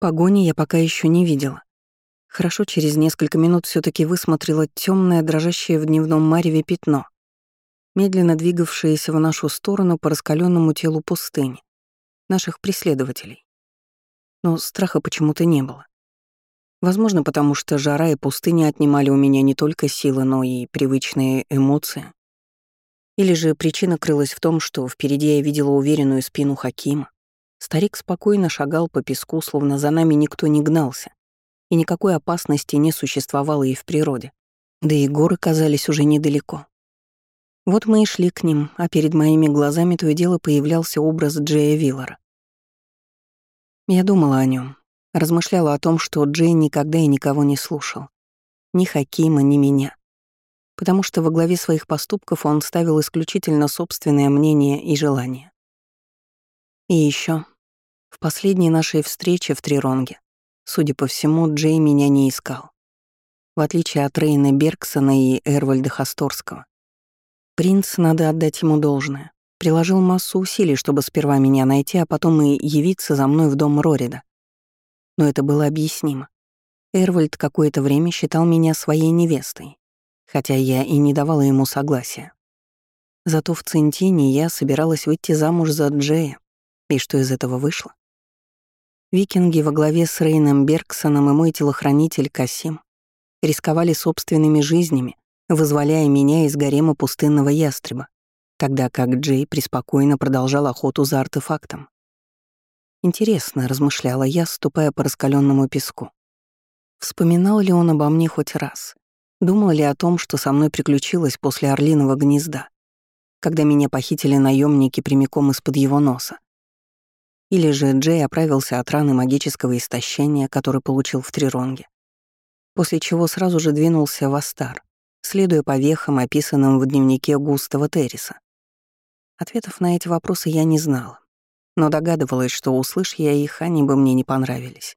Погони я пока еще не видела. Хорошо, через несколько минут все таки высмотрела темное, дрожащее в дневном мареве пятно, медленно двигавшееся в нашу сторону по раскаленному телу пустыни, наших преследователей. Но страха почему-то не было. Возможно, потому что жара и пустыня отнимали у меня не только силы, но и привычные эмоции. Или же причина крылась в том, что впереди я видела уверенную спину Хакима. Старик спокойно шагал по песку, словно за нами никто не гнался, и никакой опасности не существовало и в природе. Да и горы казались уже недалеко. Вот мы и шли к ним, а перед моими глазами то и дело появлялся образ Джея Виллара. Я думала о нем, размышляла о том, что Джей никогда и никого не слушал. Ни Хакима, ни меня потому что во главе своих поступков он ставил исключительно собственное мнение и желания. И еще, в последней нашей встрече в Триронге, судя по всему, Джей меня не искал. В отличие от Рейна Бергсона и Эрвальда Хасторского. Принц, надо отдать ему должное, приложил массу усилий, чтобы сперва меня найти, а потом и явиться за мной в дом Рорида. Но это было объяснимо. Эрвальд какое-то время считал меня своей невестой, хотя я и не давала ему согласия. Зато в Центине я собиралась выйти замуж за Джея, и что из этого вышло? Викинги во главе с Рейном Бергсоном и мой телохранитель Касим рисковали собственными жизнями, вызволяя меня из гарема пустынного ястреба, тогда как Джей преспокойно продолжал охоту за артефактом. Интересно, размышляла я, ступая по раскаленному песку. Вспоминал ли он обо мне хоть раз? Думал ли о том, что со мной приключилось после орлиного гнезда, когда меня похитили наемники прямиком из-под его носа? Или же Джей оправился от раны магического истощения, который получил в Триронге, после чего сразу же двинулся в Астар, следуя по вехам, описанным в дневнике Густава Терриса. Ответов на эти вопросы я не знала, но догадывалась, что, услышь я их, они бы мне не понравились.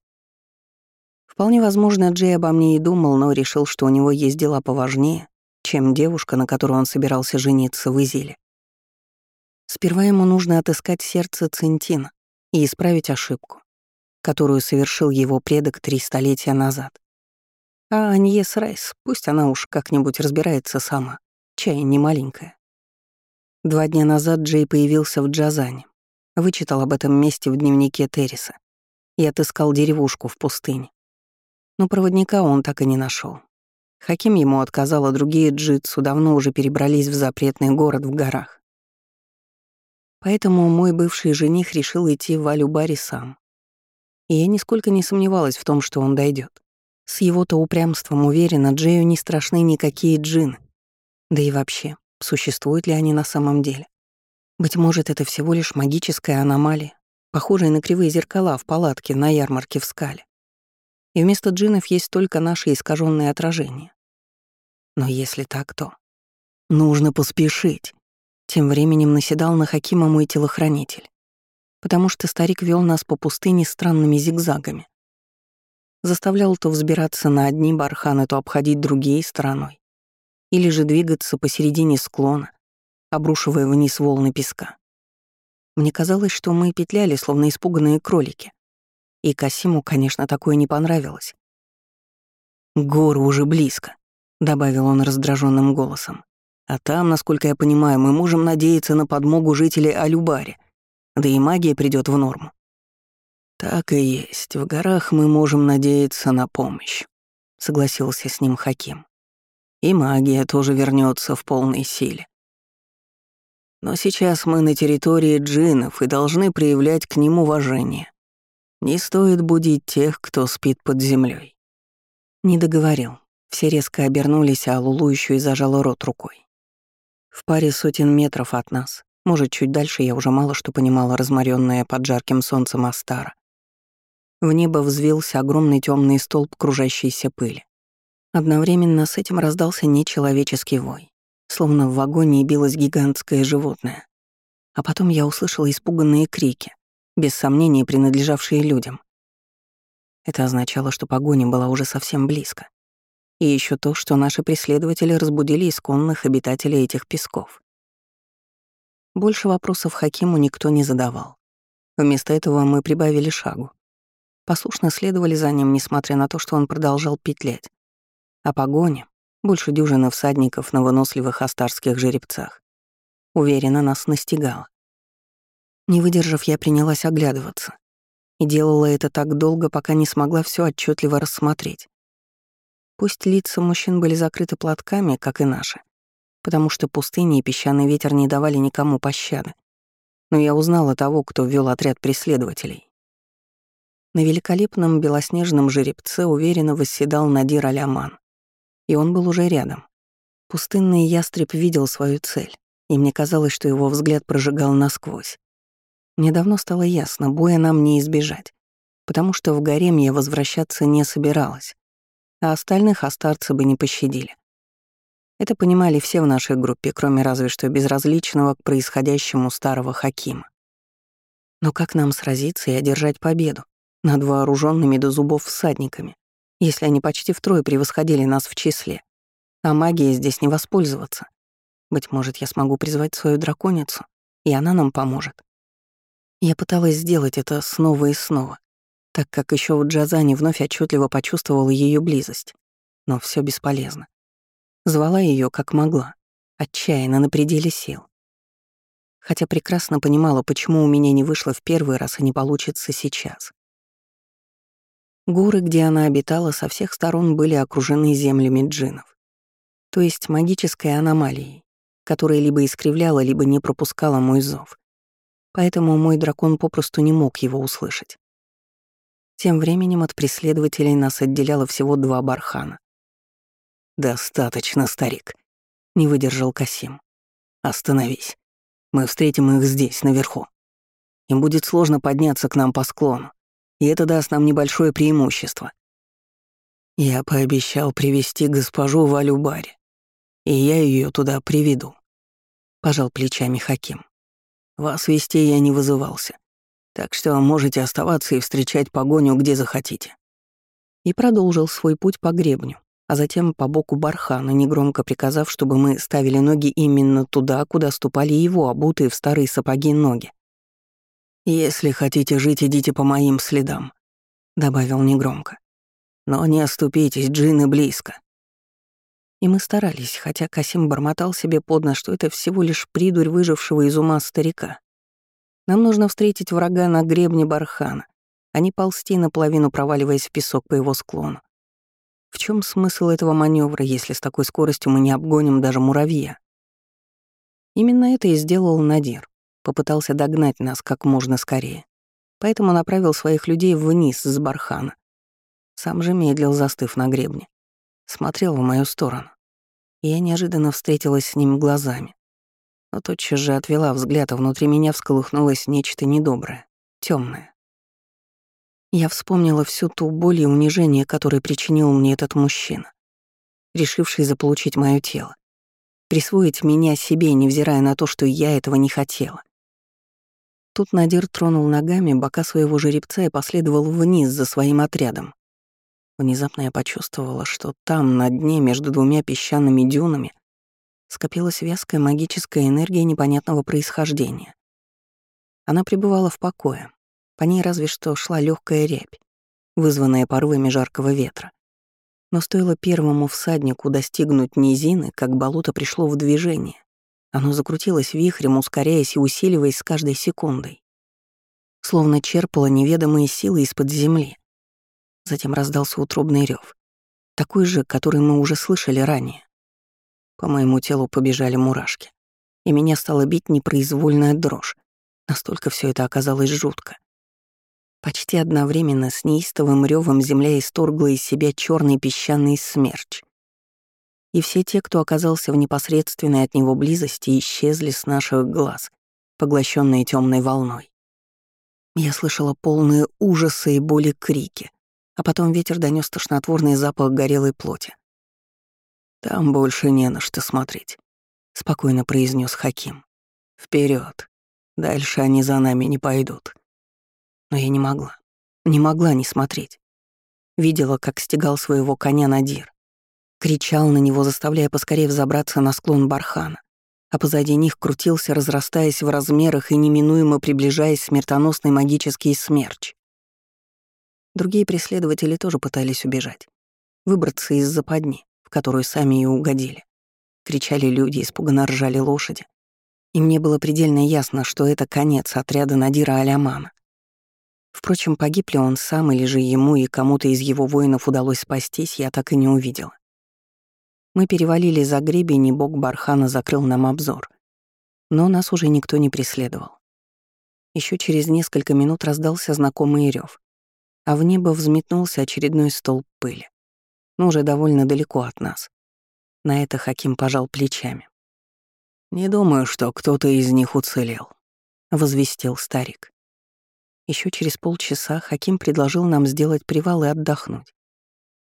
Вполне возможно, Джей обо мне и думал, но решил, что у него есть дела поважнее, чем девушка, на которую он собирался жениться в Изиле. Сперва ему нужно отыскать сердце Центина и исправить ошибку, которую совершил его предок три столетия назад. А Аньес Райс, пусть она уж как-нибудь разбирается сама, чай не маленькая. Два дня назад Джей появился в Джазане, вычитал об этом месте в дневнике Терриса и отыскал деревушку в пустыне. Но проводника он так и не нашел. Хаким ему отказал, а другие джитсу давно уже перебрались в запретный город в горах. Поэтому мой бывший жених решил идти в Алюбари сам. И я нисколько не сомневалась в том, что он дойдет. С его-то упрямством уверена, Джею не страшны никакие джины. Да и вообще, существуют ли они на самом деле? Быть может, это всего лишь магическая аномалия, похожая на кривые зеркала в палатке на ярмарке в скале и вместо джинов есть только наши искаженные отражения. Но если так, то... Нужно поспешить. Тем временем наседал на Хакима мой телохранитель, потому что старик вел нас по пустыне странными зигзагами. Заставлял то взбираться на одни барханы, то обходить другие стороной, или же двигаться посередине склона, обрушивая вниз волны песка. Мне казалось, что мы петляли, словно испуганные кролики. И Касиму, конечно, такое не понравилось. «Горы уже близко», — добавил он раздраженным голосом. «А там, насколько я понимаю, мы можем надеяться на подмогу жителей Алюбари, да и магия придет в норму». «Так и есть, в горах мы можем надеяться на помощь», — согласился с ним Хаким. «И магия тоже вернется в полной силе. Но сейчас мы на территории джиннов и должны проявлять к ним уважение. Не стоит будить тех, кто спит под землей. Не договорил. Все резко обернулись, а Лулу еще и зажала рот рукой. В паре сотен метров от нас, может, чуть дальше я уже мало что понимала, разморенная под жарким солнцем Астара. В небо взвился огромный темный столб кружащейся пыли. Одновременно с этим раздался нечеловеческий вой, словно в вагоне билось гигантское животное. А потом я услышала испуганные крики, без сомнения принадлежавшие людям. Это означало, что погоня была уже совсем близко. И еще то, что наши преследователи разбудили исконных обитателей этих песков. Больше вопросов Хакиму никто не задавал. Вместо этого мы прибавили шагу. послушно следовали за ним, несмотря на то, что он продолжал петлять. А погоня, больше дюжины всадников на выносливых астарских жеребцах, уверенно нас настигала. Не выдержав, я принялась оглядываться. И делала это так долго, пока не смогла все отчетливо рассмотреть. Пусть лица мужчин были закрыты платками, как и наши, потому что пустыни и песчаный ветер не давали никому пощады. Но я узнала того, кто вел отряд преследователей. На великолепном белоснежном жеребце уверенно восседал Надир Аляман. И он был уже рядом. Пустынный ястреб видел свою цель, и мне казалось, что его взгляд прожигал насквозь. Мне давно стало ясно, боя нам не избежать, потому что в гарем я возвращаться не собиралась, а остальных остарцы бы не пощадили. Это понимали все в нашей группе, кроме разве что безразличного к происходящему старого Хакима. Но как нам сразиться и одержать победу над вооруженными до зубов всадниками, если они почти втрое превосходили нас в числе? А магией здесь не воспользоваться. Быть может, я смогу призвать свою драконицу, и она нам поможет. Я пыталась сделать это снова и снова, так как еще в Джазане вновь отчетливо почувствовала ее близость. Но все бесполезно. Звала ее как могла, отчаянно на пределе сил. Хотя прекрасно понимала, почему у меня не вышло в первый раз и не получится сейчас. Горы, где она обитала, со всех сторон были окружены землями джинов, то есть магической аномалией, которая либо искривляла, либо не пропускала мой зов поэтому мой дракон попросту не мог его услышать. Тем временем от преследователей нас отделяло всего два бархана. «Достаточно, старик», — не выдержал Касим. «Остановись. Мы встретим их здесь, наверху. Им будет сложно подняться к нам по склону, и это даст нам небольшое преимущество. Я пообещал привести госпожу Валю Барри, и я ее туда приведу», — пожал плечами Хаким. Вас вести я не вызывался, так что можете оставаться и встречать погоню где захотите». И продолжил свой путь по гребню, а затем по боку бархана, негромко приказав, чтобы мы ставили ноги именно туда, куда ступали его, обутые в старые сапоги ноги. «Если хотите жить, идите по моим следам», — добавил негромко. «Но не оступитесь, джины близко. И мы старались, хотя Касим бормотал себе под нос, что это всего лишь придурь выжившего из ума старика. Нам нужно встретить врага на гребне бархана, а не ползти наполовину, проваливаясь в песок по его склону. В чем смысл этого маневра, если с такой скоростью мы не обгоним даже муравья? Именно это и сделал Надир. Попытался догнать нас как можно скорее. Поэтому направил своих людей вниз с бархана. Сам же медлил, застыв на гребне. Смотрел в мою сторону и я неожиданно встретилась с ним глазами. Но тотчас же отвела взгляд, а внутри меня всколыхнулось нечто недоброе, темное. Я вспомнила всю ту боль и унижение, которое причинил мне этот мужчина, решивший заполучить мое тело, присвоить меня себе, невзирая на то, что я этого не хотела. Тут Надир тронул ногами бока своего жеребца и последовал вниз за своим отрядом. Внезапно я почувствовала, что там, на дне, между двумя песчаными дюнами, скопилась вязкая магическая энергия непонятного происхождения. Она пребывала в покое. По ней разве что шла легкая рябь, вызванная порывами жаркого ветра. Но стоило первому всаднику достигнуть низины, как болото пришло в движение. Оно закрутилось вихрем, ускоряясь и усиливаясь с каждой секундой. Словно черпало неведомые силы из-под земли. Затем раздался утробный рев, такой же, который мы уже слышали ранее. По моему телу побежали мурашки, и меня стала бить непроизвольная дрожь. Настолько все это оказалось жутко. Почти одновременно с неистовым ревом земля исторгла из себя черный песчаный смерч. И все те, кто оказался в непосредственной от него близости, исчезли с наших глаз, поглощенные темной волной. Я слышала полные ужаса и боли крики, а потом ветер донес тошнотворный запах горелой плоти. «Там больше не на что смотреть», — спокойно произнес Хаким. Вперед, Дальше они за нами не пойдут». Но я не могла. Не могла не смотреть. Видела, как стегал своего коня Надир. Кричал на него, заставляя поскорее взобраться на склон бархана. А позади них крутился, разрастаясь в размерах и неминуемо приближаясь смертоносный магический смерч. Другие преследователи тоже пытались убежать, выбраться из западни, которую сами и угодили. Кричали люди, испуганно ржали лошади. И мне было предельно ясно, что это конец отряда Надира Алямана. Впрочем, погиб ли он сам или же ему и кому-то из его воинов удалось спастись, я так и не увидела. Мы перевалили за гребень, и бог Бархана закрыл нам обзор. Но нас уже никто не преследовал. Еще через несколько минут раздался знакомый рев, а в небо взметнулся очередной столб пыли, но уже довольно далеко от нас. На это Хаким пожал плечами. «Не думаю, что кто-то из них уцелел», — возвестил старик. Еще через полчаса Хаким предложил нам сделать привал и отдохнуть,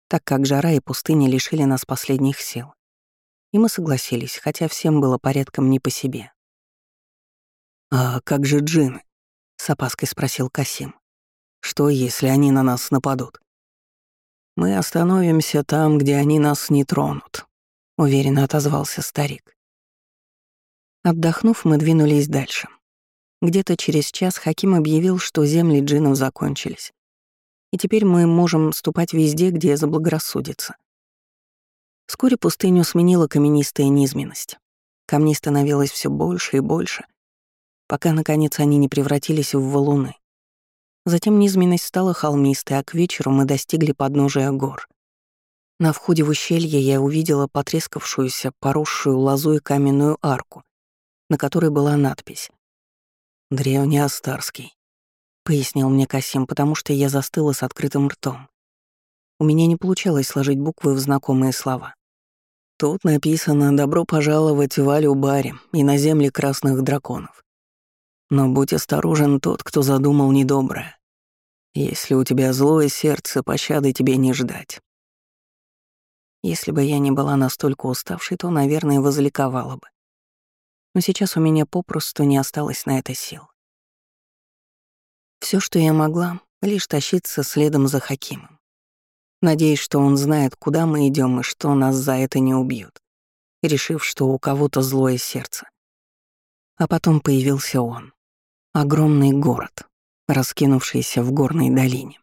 так как жара и пустыня лишили нас последних сил. И мы согласились, хотя всем было порядком не по себе. «А как же джинны?» — с опаской спросил Касим. «Что, если они на нас нападут?» «Мы остановимся там, где они нас не тронут», — уверенно отозвался старик. Отдохнув, мы двинулись дальше. Где-то через час Хаким объявил, что земли джинов закончились. И теперь мы можем ступать везде, где заблагорассудится. Вскоре пустыню сменила каменистая низменность. Камней становилось все больше и больше, пока, наконец, они не превратились в валуны. Затем низменность стала холмистой, а к вечеру мы достигли подножия гор. На входе в ущелье я увидела потрескавшуюся, поросшую лозой каменную арку, на которой была надпись «Древнеостарский», — пояснил мне Касим, потому что я застыла с открытым ртом. У меня не получалось сложить буквы в знакомые слова. Тут написано «Добро пожаловать в Алю-Баре и на земли красных драконов». Но будь осторожен тот, кто задумал недоброе. Если у тебя злое сердце, пощады тебе не ждать. Если бы я не была настолько уставшей, то, наверное, возликовала бы но сейчас у меня попросту не осталось на это сил. Все, что я могла, лишь тащиться следом за Хакимом. Надеясь, что он знает, куда мы идем и что нас за это не убьют, решив, что у кого-то злое сердце. А потом появился он. Огромный город, раскинувшийся в горной долине.